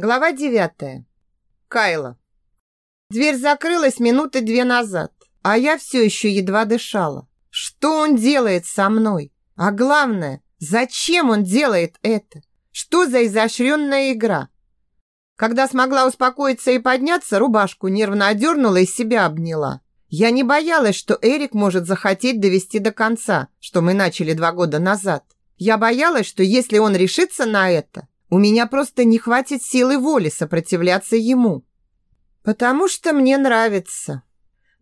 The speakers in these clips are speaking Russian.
Глава девятая. Кайла. Дверь закрылась минуты две назад, а я все еще едва дышала. Что он делает со мной? А главное, зачем он делает это? Что за изощренная игра? Когда смогла успокоиться и подняться, рубашку нервно одернула и себя обняла. Я не боялась, что Эрик может захотеть довести до конца, что мы начали два года назад. Я боялась, что если он решится на это, у меня просто не хватит силы воли сопротивляться ему. Потому что мне нравится.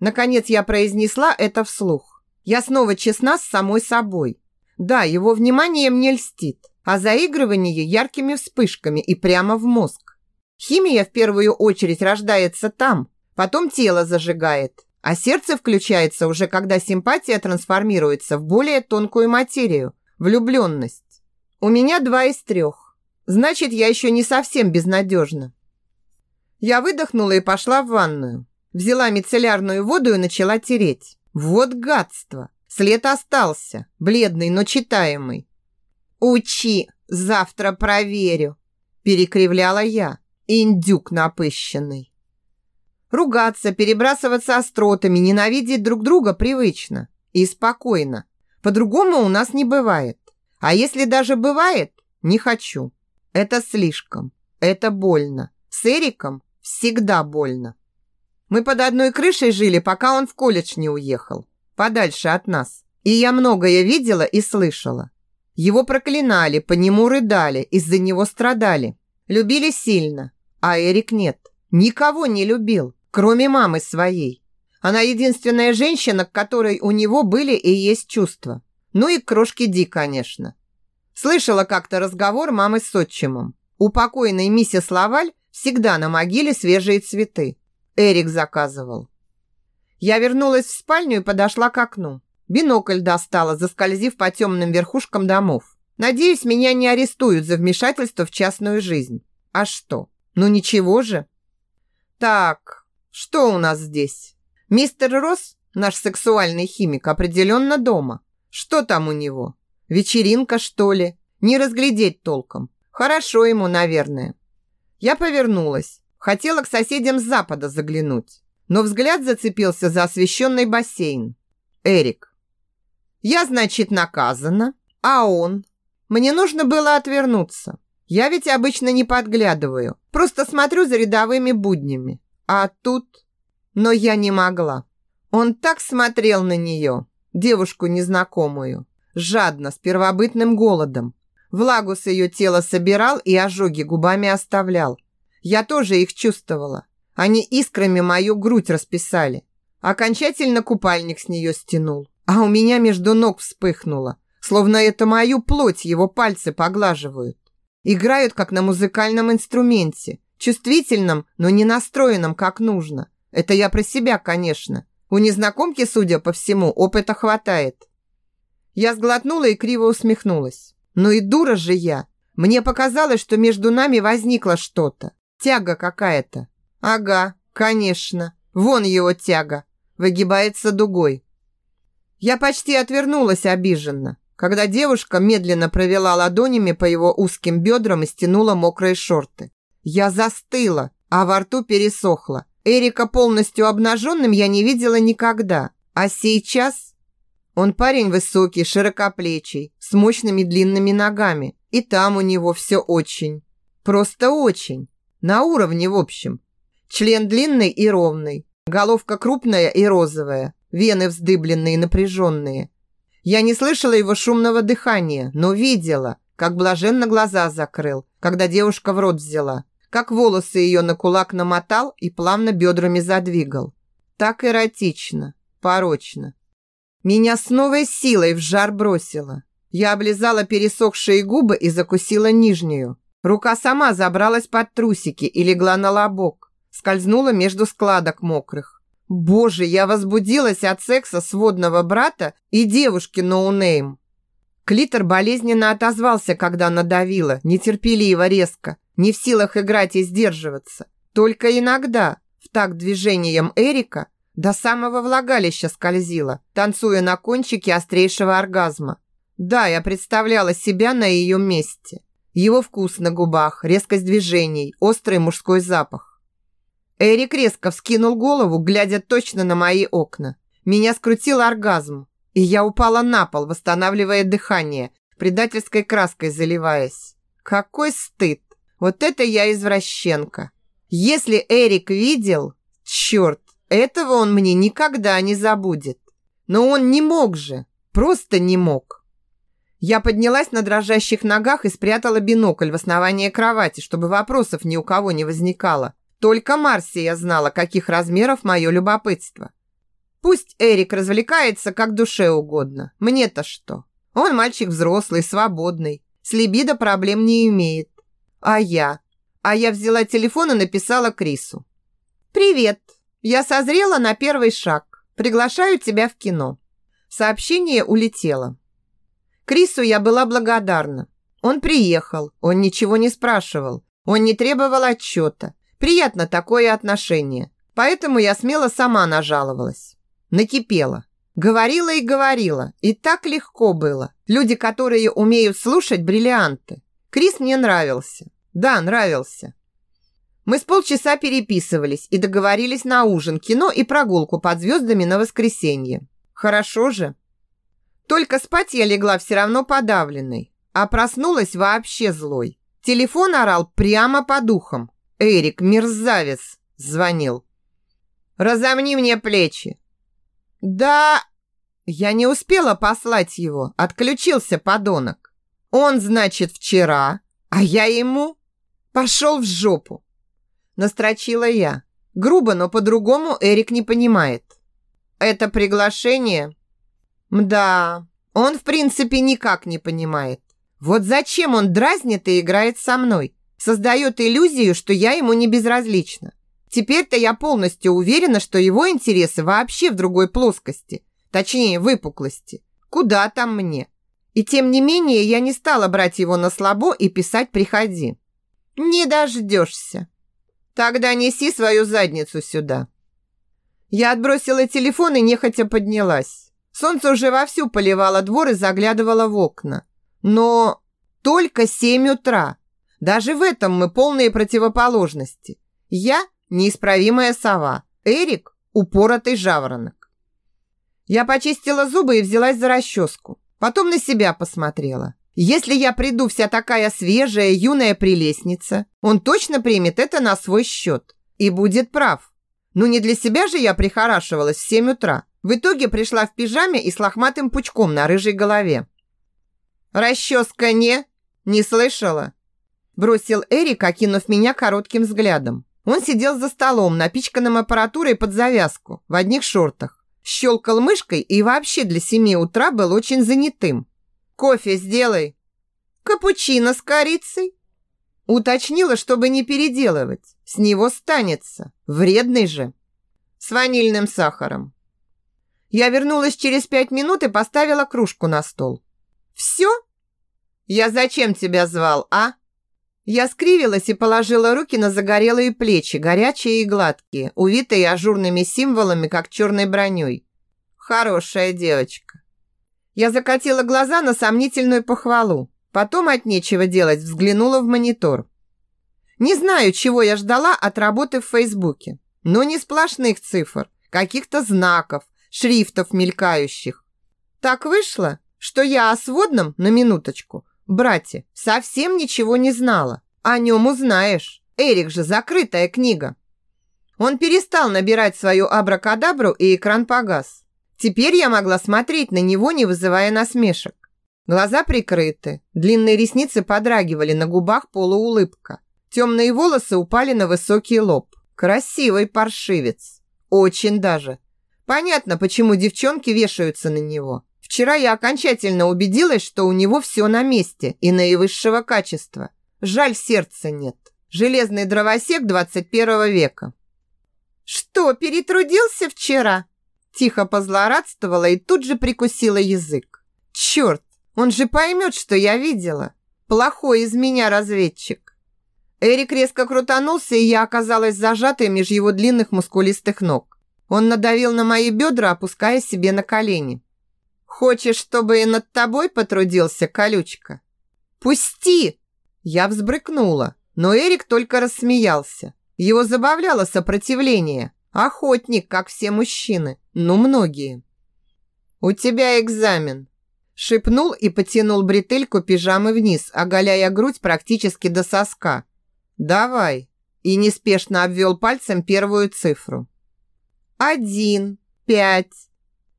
Наконец я произнесла это вслух. Я снова честна с самой собой. Да, его внимание мне льстит, а заигрывание яркими вспышками и прямо в мозг. Химия в первую очередь рождается там, потом тело зажигает, а сердце включается уже когда симпатия трансформируется в более тонкую материю – влюбленность. У меня два из трех. Значит, я еще не совсем безнадежна. Я выдохнула и пошла в ванную. Взяла мицеллярную воду и начала тереть. Вот гадство. След остался, бледный, но читаемый. «Учи, завтра проверю», – перекривляла я. Индюк напыщенный. Ругаться, перебрасываться остротами, ненавидеть друг друга привычно и спокойно. По-другому у нас не бывает. А если даже бывает, не хочу. Это слишком. Это больно. С Эриком всегда больно. Мы под одной крышей жили, пока он в колледж не уехал. Подальше от нас. И я многое видела и слышала. Его проклинали, по нему рыдали, из-за него страдали. Любили сильно, а Эрик нет. Никого не любил, кроме мамы своей. Она единственная женщина, к которой у него были и есть чувства. Ну и крошки Ди, конечно. Слышала как-то разговор мамы с отчимом. У покойной миссис Лаваль всегда на могиле свежие цветы. Эрик заказывал. Я вернулась в спальню и подошла к окну. Бинокль достала, заскользив по темным верхушкам домов. Надеюсь, меня не арестуют за вмешательство в частную жизнь. А что? Ну ничего же. Так, что у нас здесь? Мистер Росс, наш сексуальный химик, определенно дома. Что там у него? Вечеринка, что ли? Не разглядеть толком. Хорошо ему, наверное. Я повернулась. Хотела к соседям с запада заглянуть. Но взгляд зацепился за освещенный бассейн. Эрик. Я, значит, наказана. А он? Мне нужно было отвернуться. Я ведь обычно не подглядываю. Просто смотрю за рядовыми буднями. А тут... Но я не могла. Он так смотрел на нее, девушку незнакомую жадно, с первобытным голодом. Влагу с ее тела собирал и ожоги губами оставлял. Я тоже их чувствовала. Они искрами мою грудь расписали. Окончательно купальник с нее стянул. А у меня между ног вспыхнуло. Словно это мою плоть его пальцы поглаживают. Играют, как на музыкальном инструменте. Чувствительном, но не настроенном, как нужно. Это я про себя, конечно. У незнакомки, судя по всему, опыта хватает. Я сглотнула и криво усмехнулась. Ну и дура же я. Мне показалось, что между нами возникло что-то. Тяга какая-то. Ага, конечно. Вон его тяга. Выгибается дугой. Я почти отвернулась обиженно, когда девушка медленно провела ладонями по его узким бедрам и стянула мокрые шорты. Я застыла, а во рту пересохло. Эрика полностью обнаженным я не видела никогда. А сейчас он парень высокий, широкоплечий, с мощными длинными ногами. И там у него все очень. Просто очень. На уровне, в общем. Член длинный и ровный. Головка крупная и розовая. Вены вздыбленные и напряженные. Я не слышала его шумного дыхания, но видела, как блаженно глаза закрыл, когда девушка в рот взяла. Как волосы ее на кулак намотал и плавно бедрами задвигал. Так эротично, порочно. Меня с новой силой в жар бросило. Я облизала пересохшие губы и закусила нижнюю. Рука сама забралась под трусики и легла на лобок. Скользнула между складок мокрых. Боже, я возбудилась от секса сводного брата и девушки no-name. Клитор болезненно отозвался, когда надавила, нетерпеливо, резко, не в силах играть и сдерживаться. Только иногда, в такт движением Эрика, до самого влагалища скользила, танцуя на кончике острейшего оргазма. Да, я представляла себя на ее месте. Его вкус на губах, резкость движений, острый мужской запах. Эрик резко вскинул голову, глядя точно на мои окна. Меня скрутил оргазм, и я упала на пол, восстанавливая дыхание, предательской краской заливаясь. Какой стыд! Вот это я извращенка. Если Эрик видел, черт, этого он мне никогда не забудет. Но он не мог же, просто не мог. Я поднялась на дрожащих ногах и спрятала бинокль в основании кровати, чтобы вопросов ни у кого не возникало. Только Марсия знала, каких размеров мое любопытство. Пусть Эрик развлекается как душе угодно. Мне-то что? Он мальчик взрослый, свободный. С либидо проблем не имеет. А я? А я взяла телефон и написала Крису. «Привет. Я созрела на первый шаг. Приглашаю тебя в кино». Сообщение улетело. Крису я была благодарна. Он приехал, он ничего не спрашивал, он не требовал отчета. Приятно такое отношение. Поэтому я смело сама нажаловалась. Накипела. Говорила и говорила, и так легко было. Люди, которые умеют слушать бриллианты. Крис мне нравился. Да, нравился. Мы с полчаса переписывались и договорились на ужин, кино и прогулку под звездами на воскресенье. Хорошо же. Только спать я легла все равно подавленной, а проснулась вообще злой. Телефон орал прямо по духам. Эрик, мерзавец, звонил. «Разомни мне плечи». «Да...» Я не успела послать его, отключился подонок. Он, значит, вчера, а я ему... Пошел в жопу. Настрочила я. Грубо, но по-другому Эрик не понимает. Это приглашение Мда, он в принципе никак не понимает. Вот зачем он дразнит и играет со мной? Создает иллюзию, что я ему не безразлична. Теперь-то я полностью уверена, что его интересы вообще в другой плоскости. Точнее, выпуклости. Куда там мне? И тем не менее, я не стала брать его на слабо и писать «приходи». Не дождешься. Тогда неси свою задницу сюда. Я отбросила телефон и нехотя поднялась. Солнце уже вовсю поливало двор и заглядывало в окна. Но только семь утра. Даже в этом мы полные противоположности. Я – неисправимая сова. Эрик – упоротый жаворонок. Я почистила зубы и взялась за расческу. Потом на себя посмотрела. Если я приду вся такая свежая, юная прелестница, он точно примет это на свой счет. И будет прав. Ну не для себя же я прихорашивалась в семь утра. В итоге пришла в пижаме и с лохматым пучком на рыжей голове. «Расческа не?» «Не слышала?» Бросил Эрик, окинув меня коротким взглядом. Он сидел за столом, напичканным аппаратурой под завязку, в одних шортах. Щелкал мышкой и вообще для семи утра был очень занятым. «Кофе сделай!» «Капучино с корицей!» Уточнила, чтобы не переделывать. С него станется. Вредный же. С ванильным сахаром. Я вернулась через пять минут и поставила кружку на стол. «Все? Я зачем тебя звал, а?» Я скривилась и положила руки на загорелые плечи, горячие и гладкие, увитые ажурными символами, как черной броней. Хорошая девочка. Я закатила глаза на сомнительную похвалу. Потом от нечего делать взглянула в монитор. Не знаю, чего я ждала от работы в Фейсбуке, но не сплошных цифр, каких-то знаков, шрифтов мелькающих. Так вышло, что я о сводном, на минуточку, брате, совсем ничего не знала. О нем узнаешь. Эрик же закрытая книга. Он перестал набирать свою абракадабру, и экран погас. Теперь я могла смотреть на него, не вызывая насмешек. Глаза прикрыты, длинные ресницы подрагивали, на губах полуулыбка. Темные волосы упали на высокий лоб. Красивый паршивец. Очень даже. Понятно, почему девчонки вешаются на него. Вчера я окончательно убедилась, что у него все на месте и наивысшего качества. Жаль, сердца нет. Железный дровосек 21 века. «Что, перетрудился вчера?» Тихо позлорадствовала и тут же прикусила язык. «Черт, он же поймет, что я видела. Плохой из меня разведчик». Эрик резко крутанулся, и я оказалась зажатой меж его длинных мускулистых ног. Он надавил на мои бедра, опуская себе на колени. «Хочешь, чтобы и над тобой потрудился, колючка?» «Пусти!» Я взбрыкнула, но Эрик только рассмеялся. Его забавляло сопротивление. Охотник, как все мужчины, ну многие. «У тебя экзамен», – шепнул и потянул бретельку пижамы вниз, оголяя грудь практически до соска. «Давай», – и неспешно обвел пальцем первую цифру. «Один, пять».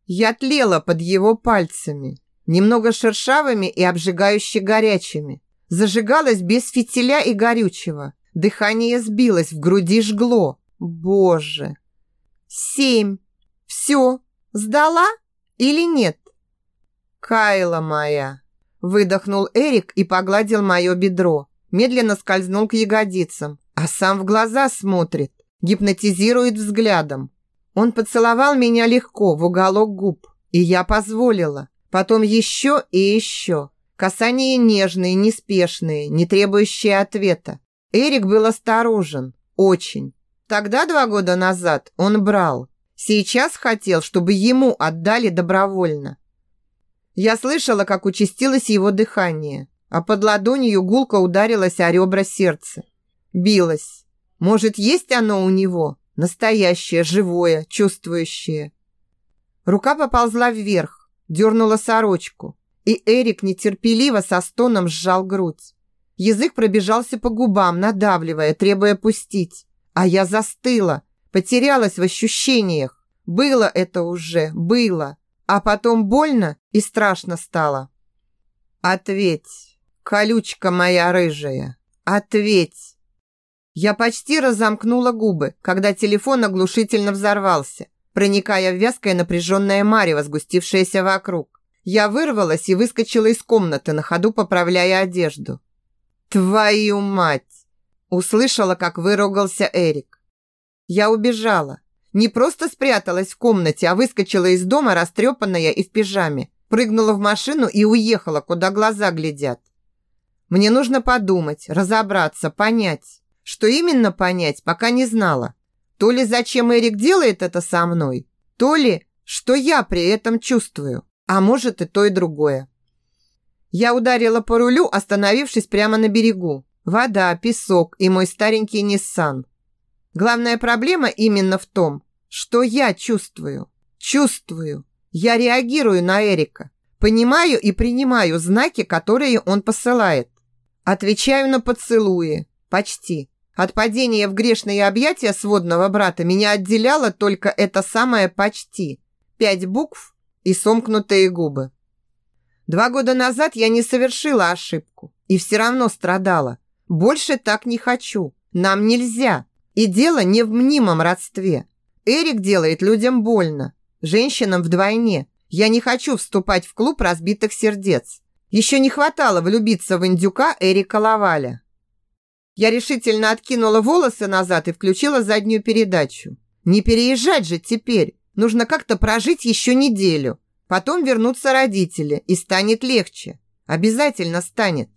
Я тлела под его пальцами, немного шершавыми и обжигающе горячими. Зажигалась без фитиля и горючего. Дыхание сбилось, в груди жгло. Боже. Семь. Все. Сдала или нет? Кайла моя. Выдохнул Эрик и погладил мое бедро. Медленно скользнул к ягодицам, а сам в глаза смотрит, гипнотизирует взглядом. Он поцеловал меня легко в уголок губ, и я позволила. Потом еще и еще. Касания нежные, неспешные, не требующие ответа. Эрик был осторожен. Очень. Тогда, два года назад, он брал. Сейчас хотел, чтобы ему отдали добровольно. Я слышала, как участилось его дыхание, а под ладонью гулко ударилось о ребра сердца. Билось. Может, есть оно у него? Настоящее, живое, чувствующее. Рука поползла вверх, дернула сорочку, и Эрик нетерпеливо со стоном сжал грудь. Язык пробежался по губам, надавливая, требуя пустить. А я застыла, потерялась в ощущениях. Было это уже, было. А потом больно и страшно стало. Ответь, колючка моя рыжая, ответь. Я почти разомкнула губы, когда телефон оглушительно взорвался, проникая в вязкое напряженное марево, сгустившееся вокруг. Я вырвалась и выскочила из комнаты, на ходу поправляя одежду. «Твою мать!» Услышала, как выругался Эрик. Я убежала. Не просто спряталась в комнате, а выскочила из дома, растрепанная и в пижаме. Прыгнула в машину и уехала, куда глаза глядят. Мне нужно подумать, разобраться, понять. Что именно понять, пока не знала. То ли зачем Эрик делает это со мной, то ли что я при этом чувствую. А может и то, и другое. Я ударила по рулю, остановившись прямо на берегу. Вода, песок и мой старенький Ниссан. Главная проблема именно в том, что я чувствую. Чувствую. Я реагирую на Эрика. Понимаю и принимаю знаки, которые он посылает. Отвечаю на поцелуи. Почти. От падения в грешные объятия сводного брата меня отделяло только это самое «почти». Пять букв и сомкнутые губы. Два года назад я не совершила ошибку и все равно страдала. Больше так не хочу. Нам нельзя. И дело не в мнимом родстве. Эрик делает людям больно, женщинам вдвойне. Я не хочу вступать в клуб разбитых сердец. Еще не хватало влюбиться в индюка Эрика Лаваля. Я решительно откинула волосы назад и включила заднюю передачу. Не переезжать же теперь. Нужно как-то прожить еще неделю. Потом вернутся родители, и станет легче. Обязательно станет.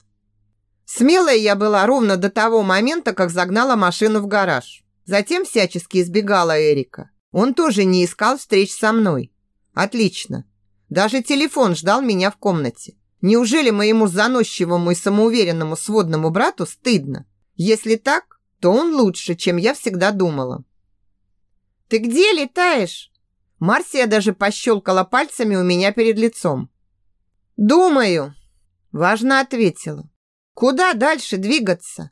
Смелая я была ровно до того момента, как загнала машину в гараж. Затем всячески избегала Эрика. Он тоже не искал встреч со мной. Отлично. Даже телефон ждал меня в комнате. Неужели моему заносчивому и самоуверенному сводному брату стыдно? Если так, то он лучше, чем я всегда думала. «Ты где летаешь?» Марсия даже пощелкала пальцами у меня перед лицом. «Думаю», – важно ответила. «Куда дальше двигаться?»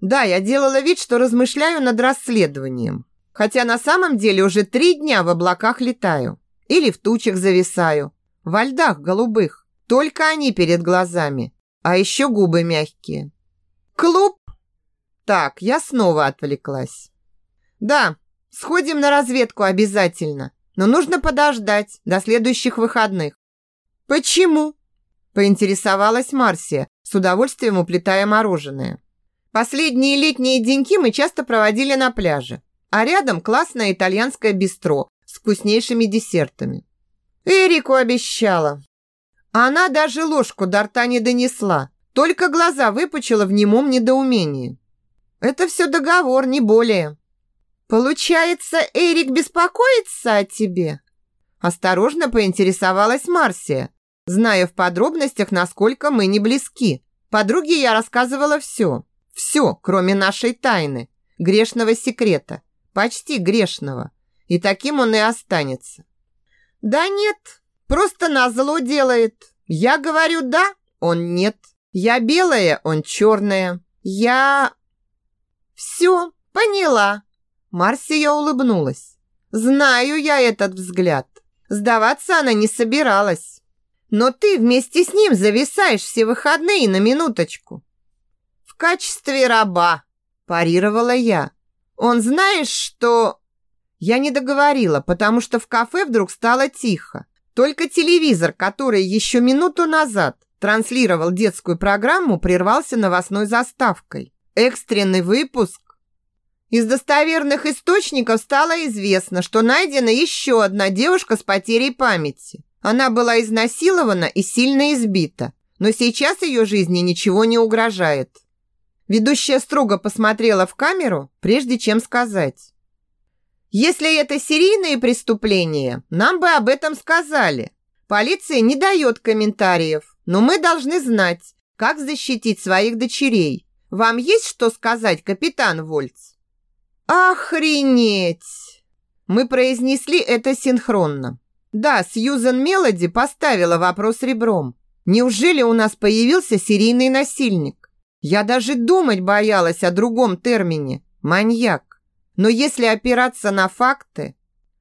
Да, я делала вид, что размышляю над расследованием. Хотя на самом деле уже три дня в облаках летаю. Или в тучах зависаю. Во льдах голубых. Только они перед глазами. А еще губы мягкие. «Клуб?» Так, я снова отвлеклась. «Да, сходим на разведку обязательно но нужно подождать до следующих выходных. Почему? Поинтересовалась Марсия, с удовольствием уплетая мороженое. Последние летние деньки мы часто проводили на пляже, а рядом классное итальянское бистро с вкуснейшими десертами. Эрику обещала. Она даже ложку до рта не донесла, только глаза выпучила в немом недоумении. Это все договор, не более. «Получается, Эрик беспокоится о тебе?» Осторожно поинтересовалась Марсия, зная в подробностях, насколько мы не близки. Подруге я рассказывала все. Все, кроме нашей тайны, грешного секрета. Почти грешного. И таким он и останется. Да нет, просто назло делает. Я говорю «да», он «нет». Я белая, он черная. Я... Все, поняла. Марсия улыбнулась. Знаю я этот взгляд. Сдаваться она не собиралась. Но ты вместе с ним зависаешь все выходные на минуточку. В качестве раба, парировала я. Он знаешь, что... Я не договорила, потому что в кафе вдруг стало тихо. Только телевизор, который еще минуту назад транслировал детскую программу, прервался новостной заставкой. Экстренный выпуск. Из достоверных источников стало известно, что найдена еще одна девушка с потерей памяти. Она была изнасилована и сильно избита, но сейчас ее жизни ничего не угрожает. Ведущая строго посмотрела в камеру, прежде чем сказать. Если это серийные преступления, нам бы об этом сказали. Полиция не дает комментариев, но мы должны знать, как защитить своих дочерей. Вам есть что сказать, капитан Вольц? Охренеть! Мы произнесли это синхронно. Да, Сьюзен Мелоди поставила вопрос ребром. Неужели у нас появился серийный насильник? Я даже думать боялась о другом термине – маньяк. Но если опираться на факты,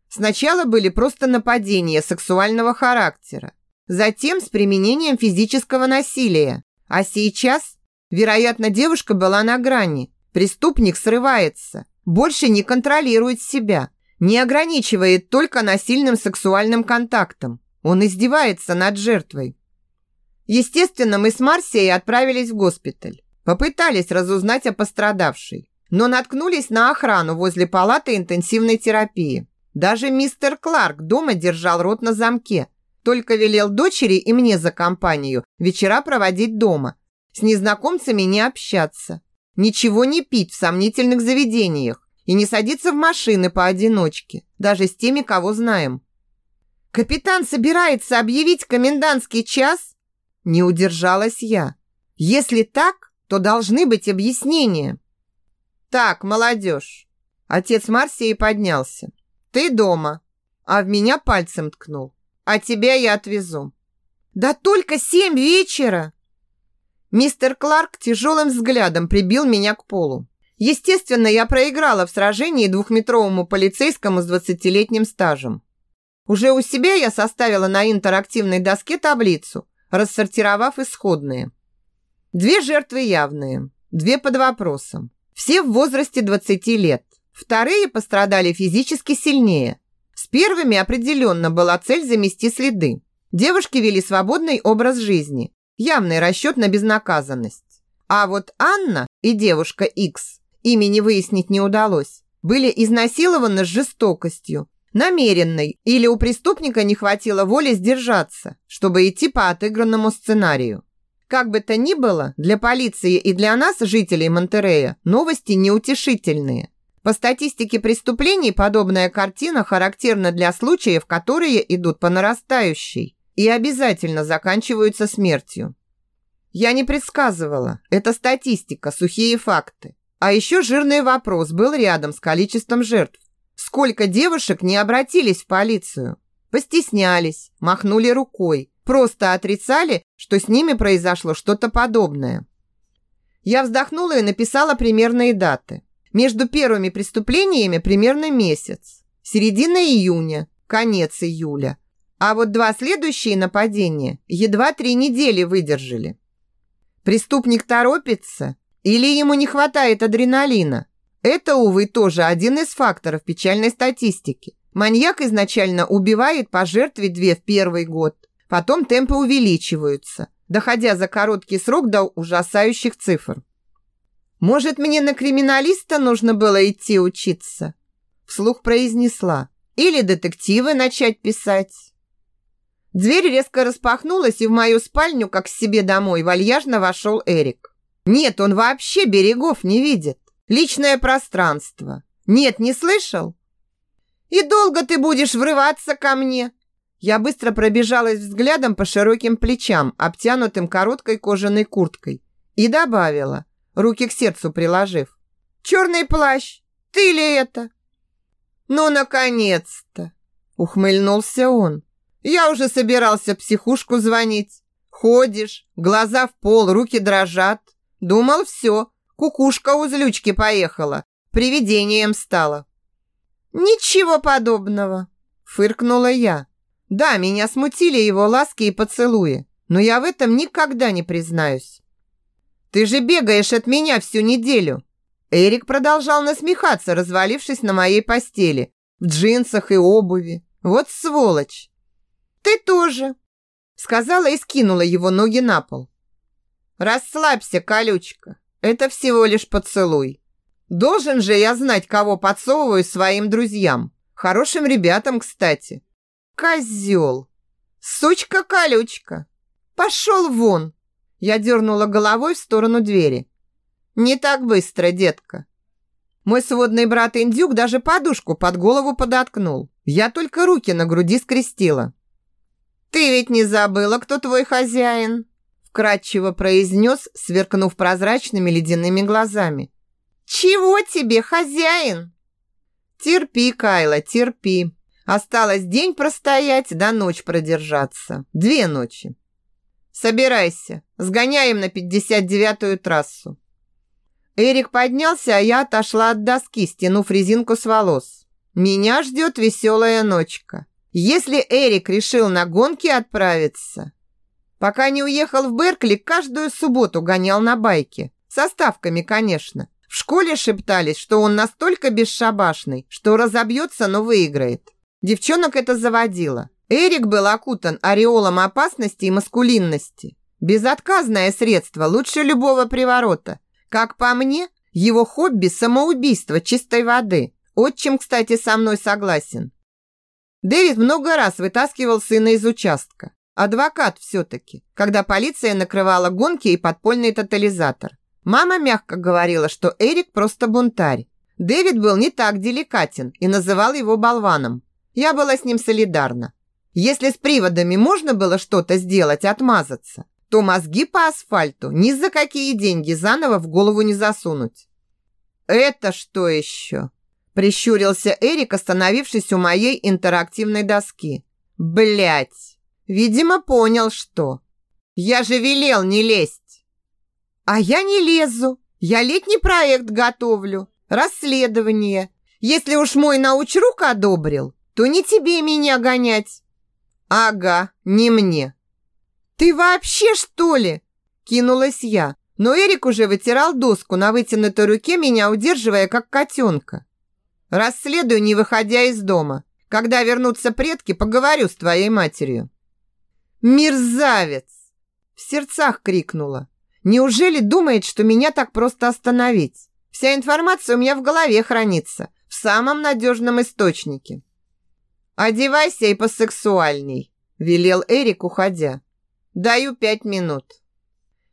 сначала были просто нападения сексуального характера, затем с применением физического насилия, а сейчас, вероятно, девушка была на грани, преступник срывается, больше не контролирует себя, не ограничивает только насильным сексуальным контактом, он издевается над жертвой. Естественно, мы с Марсией отправились в госпиталь, попытались разузнать о пострадавшей но наткнулись на охрану возле палаты интенсивной терапии. Даже мистер Кларк дома держал рот на замке, только велел дочери и мне за компанию вечера проводить дома, с незнакомцами не общаться, ничего не пить в сомнительных заведениях и не садиться в машины поодиночке, даже с теми, кого знаем. «Капитан собирается объявить комендантский час?» Не удержалась я. «Если так, то должны быть объяснения». «Так, молодежь!» Отец Марсии поднялся. «Ты дома!» А в меня пальцем ткнул. «А тебя я отвезу». «Да только семь вечера!» Мистер Кларк тяжелым взглядом прибил меня к полу. Естественно, я проиграла в сражении двухметровому полицейскому с двадцатилетним стажем. Уже у себя я составила на интерактивной доске таблицу, рассортировав исходные. Две жертвы явные, две под вопросом. Все в возрасте 20 лет. Вторые пострадали физически сильнее. С первыми определенно была цель замести следы. Девушки вели свободный образ жизни. Явный расчет на безнаказанность. А вот Анна и девушка X, имени выяснить не удалось, были изнасилованы с жестокостью, намеренной, или у преступника не хватило воли сдержаться, чтобы идти по отыгранному сценарию. Как бы то ни было, для полиции и для нас, жителей Монтерея, новости неутешительные. По статистике преступлений подобная картина характерна для случаев, которые идут по нарастающей и обязательно заканчиваются смертью. Я не предсказывала, это статистика, сухие факты. А еще жирный вопрос был рядом с количеством жертв. Сколько девушек не обратились в полицию? Постеснялись, махнули рукой, просто отрицали, что с ними произошло что-то подобное. Я вздохнула и написала примерные даты. Между первыми преступлениями примерно месяц. Середина июня, конец июля. А вот два следующие нападения едва три недели выдержали. Преступник торопится или ему не хватает адреналина? Это, увы, тоже один из факторов печальной статистики. Маньяк изначально убивает по жертве две в первый год, Потом темпы увеличиваются, доходя за короткий срок до ужасающих цифр. «Может, мне на криминалиста нужно было идти учиться?» Вслух произнесла. «Или детективы начать писать?» Дверь резко распахнулась, и в мою спальню, как к себе домой, вальяжно вошел Эрик. Нет, он вообще берегов не видит. Личное пространство. Нет, не слышал? «И долго ты будешь врываться ко мне?» Я быстро пробежалась взглядом по широким плечам, обтянутым короткой кожаной курткой, И добавила, руки к сердцу приложив. «Черный плащ, ты ли это?» «Ну, наконец-то!» Ухмыльнулся он. «Я уже собирался психушку звонить. Ходишь, глаза в пол, руки дрожат. Думал, все, кукушка у злючки поехала, привидением стала». «Ничего подобного!» Фыркнула я. «Да, меня смутили его ласки и поцелуи, но я в этом никогда не признаюсь». «Ты же бегаешь от меня всю неделю!» Эрик продолжал насмехаться, развалившись на моей постели, в джинсах и обуви. Вот сволочь. Ты тоже, сказала и скинула его ноги на пол. Расслабься, колючка. Это всего лишь поцелуй. Должен же я знать, кого подсовываю своим друзьям. Хорошим ребятам, кстати. Козел. Сучка-колючка. Пошел вон. Я дернула головой в сторону двери. Не так быстро, детка. Мой сводный брат Индюк даже подушку под голову подоткнул. Я только руки на груди скрестила. «Ты ведь не забыла, кто твой хозяин?» Вкратчиво произнес, сверкнув прозрачными ледяными глазами. «Чего тебе, хозяин?» «Терпи, Кайла, терпи. Осталось день простоять, да ночь продержаться. Две ночи. Собирайся, сгоняем на 59-ю трассу. Эрик поднялся, а я отошла от доски, стянув резинку с волос. Меня ждет веселая ночка. Если Эрик решил на гонки отправиться... Пока не уехал в Беркли, каждую субботу гонял на байке. Со ставками, конечно. В школе шептались, что он настолько бесшабашный, что разобьется, но выиграет. Девчонок это заводило. Эрик был окутан ореолом опасности и маскулинности. Безотказное средство лучше любого приворота. Как по мне, его хобби – самоубийство чистой воды. Отчим, кстати, со мной согласен. Дэвид много раз вытаскивал сына из участка. Адвокат все-таки, когда полиция накрывала гонки и подпольный тотализатор. Мама мягко говорила, что Эрик просто бунтарь. Дэвид был не так деликатен и называл его болваном. Я была с ним солидарна. Если с приводами можно было что-то сделать, отмазаться, то мозги по асфальту ни за какие деньги заново в голову не засунуть. «Это что еще?» Прищурился Эрик, остановившись у моей интерактивной доски. Блять! Видимо, понял, что. Я же велел не лезть. А я не лезу. Я летний проект готовлю. Расследование. Если уж мой научрук одобрил, то не тебе меня гонять. Ага, не мне. «Ты вообще, что ли?» Кинулась я, но Эрик уже вытирал доску на вытянутой руке, меня удерживая, как котенка. «Расследую, не выходя из дома. Когда вернутся предки, поговорю с твоей матерью». «Мерзавец!» В сердцах крикнула. «Неужели думает, что меня так просто остановить? Вся информация у меня в голове хранится, в самом надежном источнике». «Одевайся и посексуальней», – велел Эрик, уходя. Даю пять минут.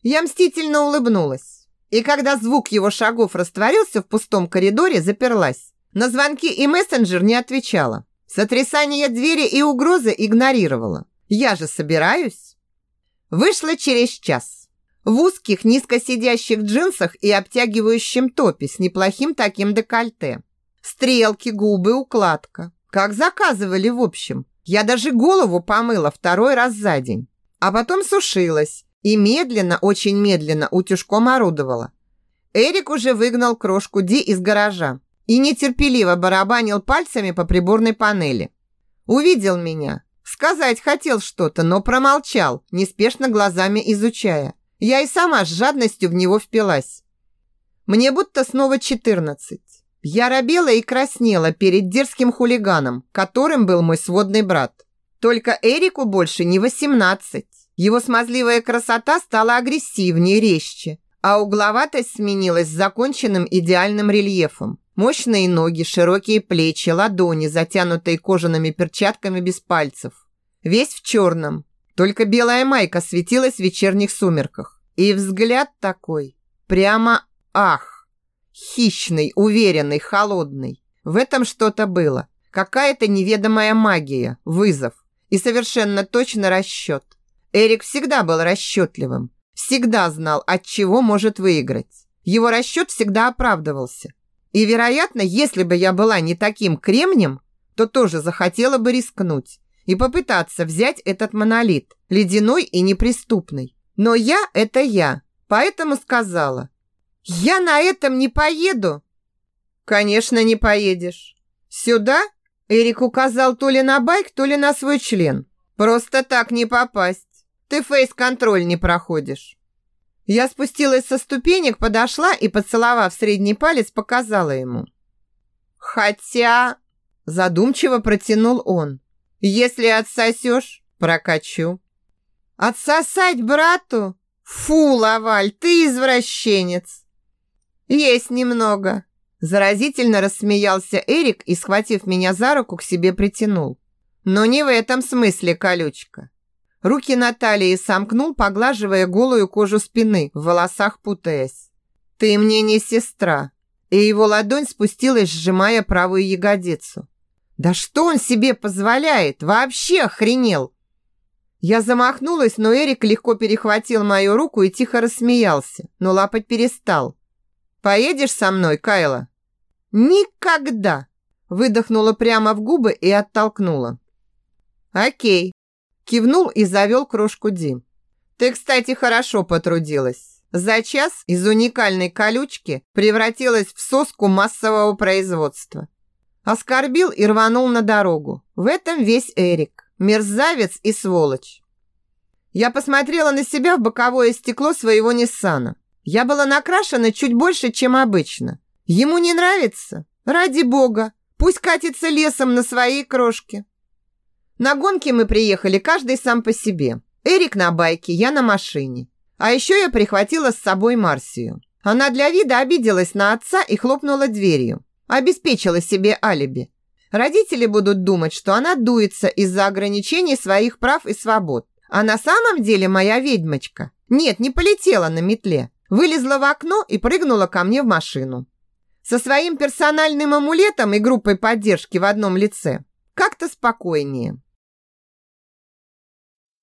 Я мстительно улыбнулась. И когда звук его шагов растворился в пустом коридоре, заперлась. На звонки и мессенджер не отвечала. Сотрясание двери и угрозы игнорировала. Я же собираюсь. Вышла через час. В узких, низко сидящих джинсах и обтягивающем топе с неплохим таким декольте. Стрелки, губы, укладка. Как заказывали в общем. Я даже голову помыла второй раз за день а потом сушилась и медленно, очень медленно утюжком орудовала. Эрик уже выгнал крошку Ди из гаража и нетерпеливо барабанил пальцами по приборной панели. Увидел меня. Сказать хотел что-то, но промолчал, неспешно глазами изучая. Я и сама с жадностью в него впилась. Мне будто снова четырнадцать. Я робела и краснела перед дерзким хулиганом, которым был мой сводный брат. Только Эрику больше не 18. Его смазливая красота стала агрессивнее, резче, а угловатость сменилась законченным идеальным рельефом. Мощные ноги, широкие плечи, ладони, затянутые кожаными перчатками без пальцев. Весь в черном. Только белая майка светилась в вечерних сумерках. И взгляд такой. Прямо ах. Хищный, уверенный, холодный. В этом что-то было. Какая-то неведомая магия, вызов и совершенно точно расчет. Эрик всегда был расчетливым, всегда знал, от чего может выиграть. Его расчет всегда оправдывался. И, вероятно, если бы я была не таким кремнем, то тоже захотела бы рискнуть и попытаться взять этот монолит, ледяной и неприступный. Но я – это я, поэтому сказала, «Я на этом не поеду». «Конечно, не поедешь. Сюда?» Эрик указал то ли на байк, то ли на свой член. «Просто так не попасть. Ты фейс-контроль не проходишь». Я спустилась со ступенек, подошла и, поцеловав средний палец, показала ему. «Хотя...» – задумчиво протянул он. «Если отсосешь, прокачу». «Отсосать брату? Фу, Лаваль, ты извращенец!» «Есть немного», Заразительно рассмеялся Эрик и, схватив меня за руку, к себе притянул. Но не в этом смысле, колючка. Руки Натальи сомкнул, поглаживая голую кожу спины, в волосах путаясь. «Ты мне не сестра!» И его ладонь спустилась, сжимая правую ягодицу. «Да что он себе позволяет? Вообще охренел!» Я замахнулась, но Эрик легко перехватил мою руку и тихо рассмеялся, но лапать перестал. Поедешь со мной, Кайла?» «Никогда!» Выдохнула прямо в губы и оттолкнула. «Окей», кивнул и завел крошку Ди. «Ты, кстати, хорошо потрудилась. За час из уникальной колючки превратилась в соску массового производства. Оскорбил и рванул на дорогу. В этом весь Эрик. Мерзавец и сволочь. Я посмотрела на себя в боковое стекло своего Ниссана. Я была накрашена чуть больше, чем обычно. Ему не нравится? Ради бога, пусть катится лесом на своей крошке. На гонки мы приехали каждый сам по себе. Эрик на байке, я на машине. А еще я прихватила с собой Марсию. Она для вида обиделась на отца и хлопнула дверью. Обеспечила себе алиби. Родители будут думать, что она дуется из-за ограничений своих прав и свобод. А на самом деле моя ведьмочка. Нет, не полетела на метле. Вылезла в окно и прыгнула ко мне в машину. Со своим персональным амулетом и группой поддержки в одном лице как-то спокойнее.